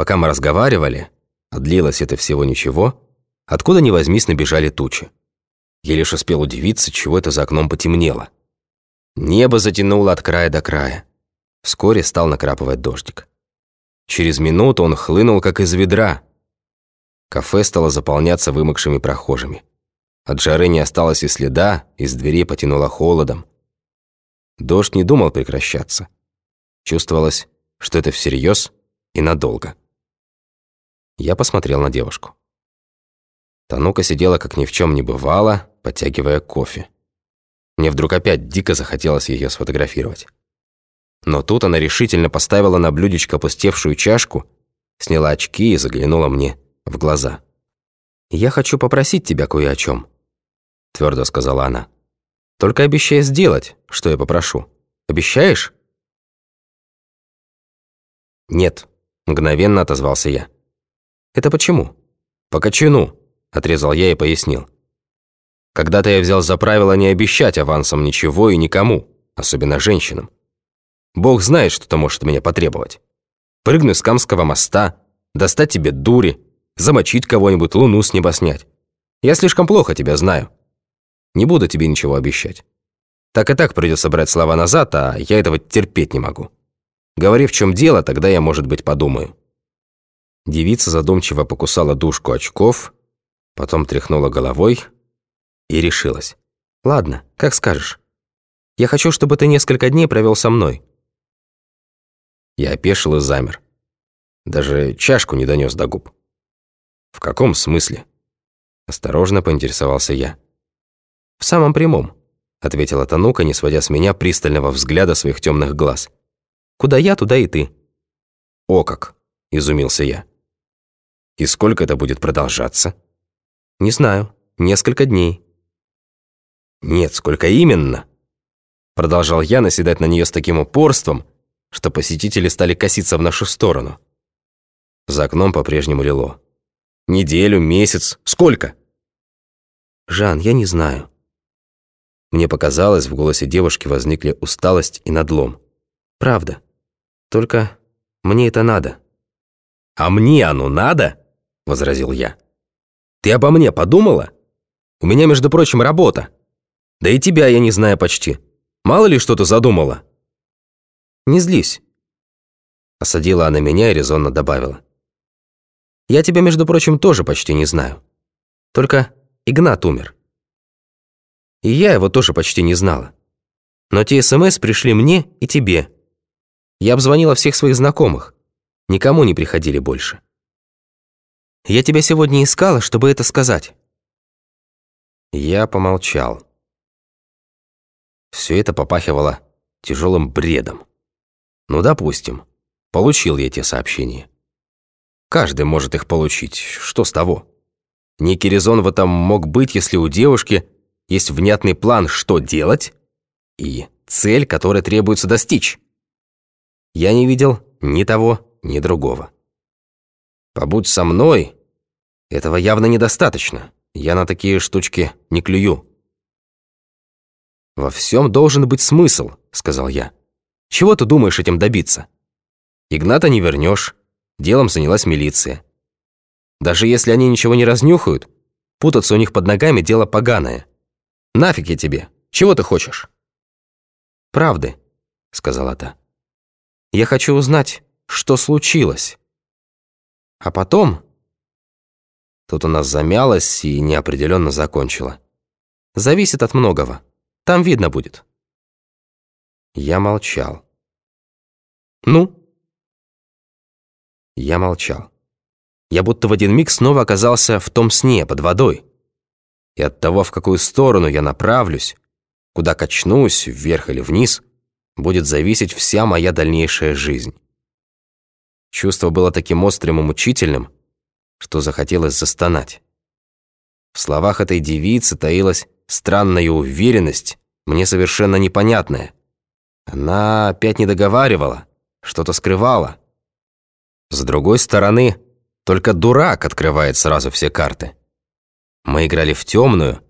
Пока мы разговаривали, а длилось это всего ничего, откуда ни возьмись набежали тучи. Я лишь успел удивиться, чего это за окном потемнело. Небо затянуло от края до края. Вскоре стал накрапывать дождик. Через минуту он хлынул, как из ведра. Кафе стало заполняться вымокшими прохожими. От жары не осталось и следа, из двери потянуло холодом. Дождь не думал прекращаться. Чувствовалось, что это всерьез и надолго. Я посмотрел на девушку. Танука сидела, как ни в чем не бывало, подтягивая кофе. Мне вдруг опять дико захотелось ее сфотографировать. Но тут она решительно поставила на блюдечко опустевшую чашку, сняла очки и заглянула мне в глаза. «Я хочу попросить тебя кое о чем, твердо сказала она. «Только обещай сделать, что я попрошу. Обещаешь?» «Нет», — мгновенно отозвался я. «Это почему?» «По кочану», — отрезал я и пояснил. «Когда-то я взял за правило не обещать авансом ничего и никому, особенно женщинам. Бог знает, что ты можешь от меня потребовать. Прыгну с Камского моста, достать тебе дури, замочить кого-нибудь, луну с неба снять. Я слишком плохо тебя знаю. Не буду тебе ничего обещать. Так и так придется брать слова назад, а я этого терпеть не могу. Говори, в чем дело, тогда я, может быть, подумаю». Девица задумчиво покусала дужку очков, потом тряхнула головой и решилась. «Ладно, как скажешь. Я хочу, чтобы ты несколько дней провел со мной. Я опешил и замер. Даже чашку не донес до губ. «В каком смысле?» Осторожно поинтересовался я. «В самом прямом», — ответила Танука, не сводя с меня пристального взгляда своих темных глаз. «Куда я, туда и ты». «О как!» — изумился я. «И сколько это будет продолжаться?» «Не знаю. Несколько дней». «Нет, сколько именно?» Продолжал я наседать на нее с таким упорством, что посетители стали коситься в нашу сторону. За окном по-прежнему лило. Неделю, месяц, сколько? Жан, я не знаю. Мне показалось, в голосе девушки возникли усталость и надлом. Правда. Только мне это надо. А мне оно надо? Возразил я. Ты обо мне подумала? У меня, между прочим, работа. Да и тебя я не знаю почти. Мало ли что ты задумала. Не злись». Осадила она меня и резонно добавила. «Я тебя, между прочим, тоже почти не знаю. Только Игнат умер. И я его тоже почти не знала. Но те СМС пришли мне и тебе. Я обзвонила всех своих знакомых. Никому не приходили больше. Я тебя сегодня искала, чтобы это сказать». Я помолчал. Все это попахивало тяжелым бредом. Ну, допустим, получил я те сообщения. Каждый может их получить, что с того? Некий резон в этом мог быть, если у девушки есть внятный план, что делать, и цель, которой требуется достичь. Я не видел ни того, ни другого. Побудь со мной, этого явно недостаточно. Я на такие штучки не клюю. «Во всем должен быть смысл», — сказал я. Чего ты думаешь этим добиться? Игната не вернешь. Делом занялась милиция. Даже если они ничего не разнюхают, путаться у них под ногами дело поганое. Нафиг я тебе? Чего ты хочешь? Правды, сказала та. Я хочу узнать, что случилось. А потом... Тут у нас замялась и неопределенно закончила. Зависит от многого. Там видно будет. Я молчал. «Ну?» Я молчал. Я будто в один миг снова оказался в том сне, под водой. И от того, в какую сторону я направлюсь, куда качнусь, вверх или вниз, будет зависеть вся моя дальнейшая жизнь. Чувство было таким острым и мучительным, что захотелось застонать. В словах этой девицы таилась странная уверенность, мне совершенно непонятная. Она опять не договаривала, что-то скрывала. С другой стороны, только дурак открывает сразу все карты. Мы играли в темную,